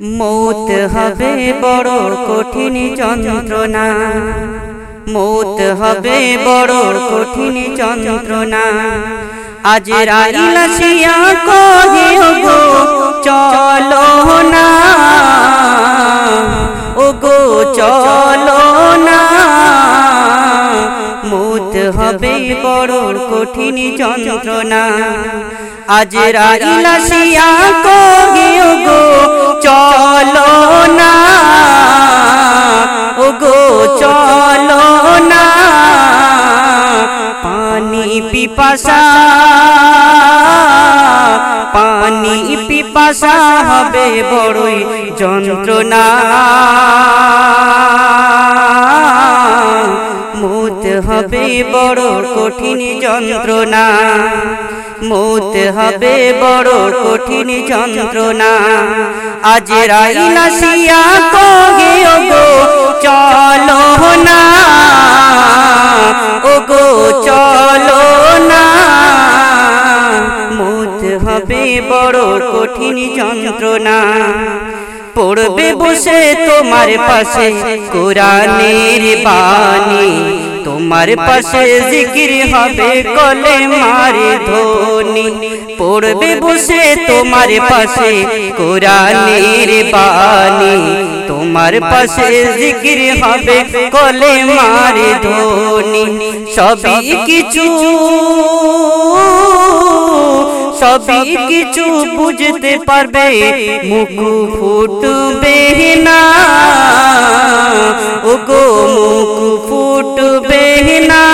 মৌত হবে বড় কঠিন যন্ত্রণা। মৌত হবে বড় কঠিন যন্ত্রণা। আজ রাইলাসিয়া কহে গো চলো না। ও গো চলো না। মৌত হবে বড় কঠিন যন্ত্রণা। আজ রাইলাসিয়া কহে পিপাসা, পানি পিপাসা হবে বড়ই যন্ত্রণা। মুত হবে বড় কঠিন যন্ত্রণা। মুত হবে বড় কঠিন যন্ত্রণা। আজ রাইলাসিয়া কগে ওগো, চলো না। ওগো, চলো। না মুত হবে বড় কঠিন যন্ত্রণা। পড়বে বসে তোমার পাশে কোরআনের বাণী। তোমার পাশে জিকির হবে কলে মারে ধোনি পড়বে বসে তোমার পাশে কোরআনের বাণী। তোমার পাশে জিকির হবে কলে মারে ধোনি সবই কিছু। সবই কিছু বুঝতে পারবে, মুখ ফুটবে না। ও গো মুখ ফুটবে না।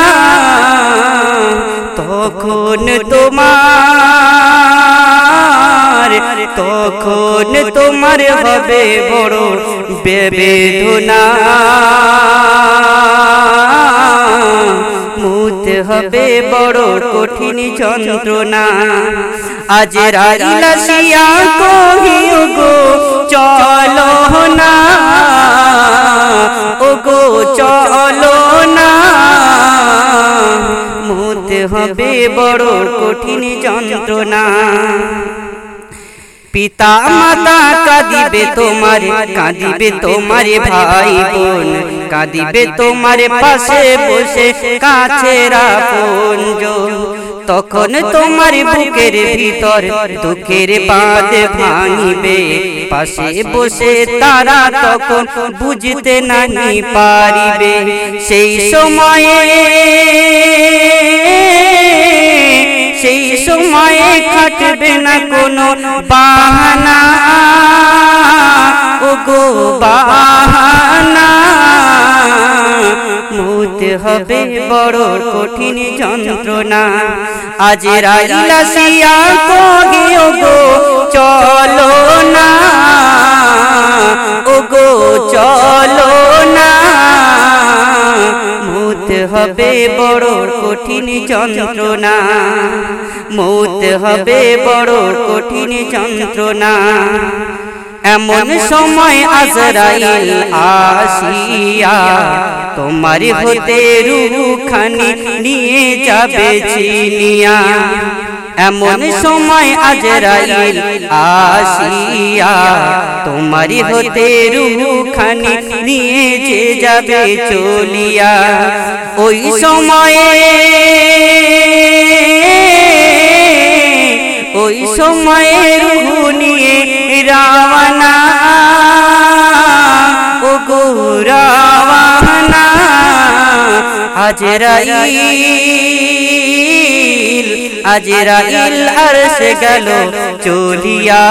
তখন তোমার তখন তোমার হবে বড় বেবেদনা। মুতে হবে বড় কঠিন যন্ত্রণা। আজ রাইলাসিয়া কহিও গো চলো না। ও গো চলো না। মুহূর্তে হবে বড় কঠিন যন্ত্রণা। পিতা মাতা কাঁদিবে তোমার কাঁদিবে তোমার ভাই বোন, কাঁদিবে তোমার পাশে বসে কাছে রাপঞ্জ তখন তোমার বুকের ভিতর দুঃখের বাঁধ ভাঙিবে, পাশে বসে তারা তখন বুঝতে নাহি পারিবে। সেই সময়ে সময়ে খাটবে না কোনো বাহানা। ও গো বাহানা। মুতে হবে বড় কঠিন যন্ত্রণা। আজ রাইলাসিয়া কগে ও গো চলো না। হবে বড় কঠিন যন্ত্রণা। মৌত হবে বড় কঠিন যন্ত্রণা। এমন সময় আজরাইল আসিয়া তোমার হতে রুখানি নিয়ে যাবে চিনিয়া এমন সময় আজরাইল আসিয়া তোমারি হতে রুখানি নিয়ে যে যাবে চলিয়া। ওই সময়ে ওই সময়ে রুহু নিয়ে রাওয়ানা। ও গো রাওয়ানা। আজরাইল আজরাইল আরশ গেল, চলিয়া।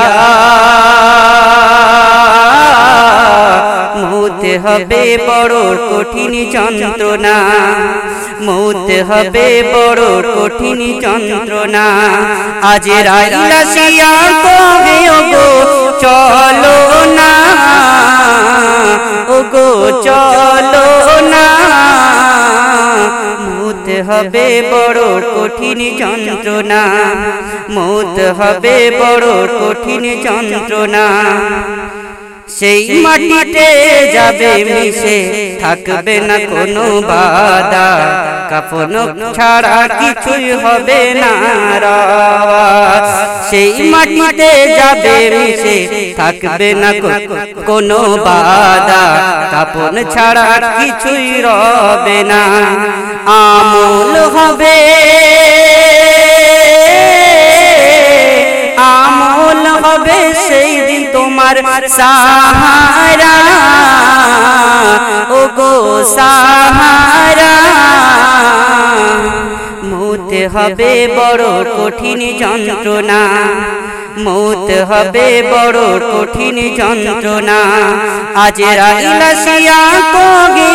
মৌতে হবে বড় কঠিন যন্ত্রণা, মৌতে হবে বড় কঠিন যন্ত্রণা। আজ রাইলাসিয়া কবে গো চলো না। ও গো চলো না। হবে বড় কঠিন যন্ত্রণা মৌত হবে বড় কঠিন যন্ত্রণা। সেই মাটিতে যাবে মিশে থাকবে না কোনো বাদা কাপন ছাড়া কিছুই হবে না। সেই মাটিতে যাবে মিশে থাকবে না কোনো বাধা। কাপন ছাড়া কিছুই রবে না। আমল হবে। আমল হবে সেই দিন তোমার সাহারা। ও গো সাহারা। মৌতে হবে বড় কঠিন যন্ত্রণা। মৌত হবে বড় কঠিন যন্ত্রণা। আজ রাইলাসিয়া কগিও গো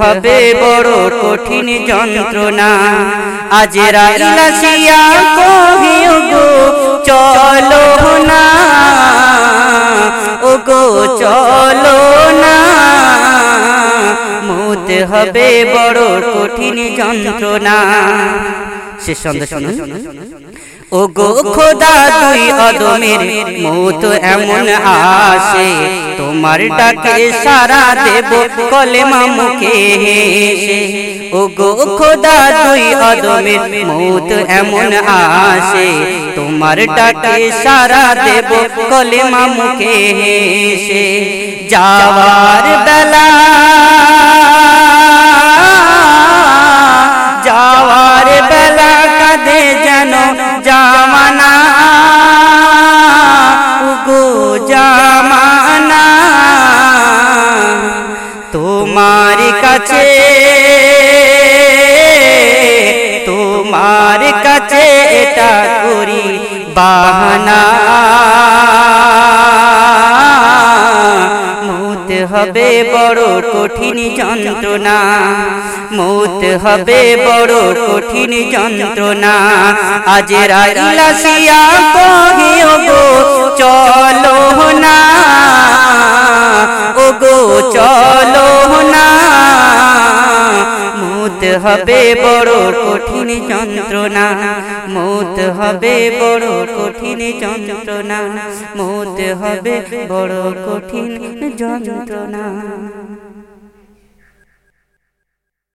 হবে বড় কঠিন যন্ত্রণা। আজ রাইলাসিয়া কহিও গো, চলো না। ও গো চলো না। মত হবে বড় কঠিন যন্ত্রণা। শেষ শুনুন। ও গো খোদা দুই অদমের মত এমন আসে। তোমার ডাকে সারা দেব, কলেমা মুখে হেসে। ও গো খোদা দুই অদমের মত এমন আসে। তোমার ডাকে সারা দেব, কলেমা মুখে হেসে। যাওয়ার বেলা কাছে এটা করি বাহানা। হবে বড় কঠিন যন্ত্রণা। মৌত হবে বড় কঠিন যন্ত্রণা। আজ রাইলাসিয়া কহিও গো চলো না। চলো না। মৌত হবে বড় কঠিন যন্ত্রণা, মত হবে বড় কঠিন যন্ত্রণা, মত হবে বড় কঠিন যন্ত্রণা।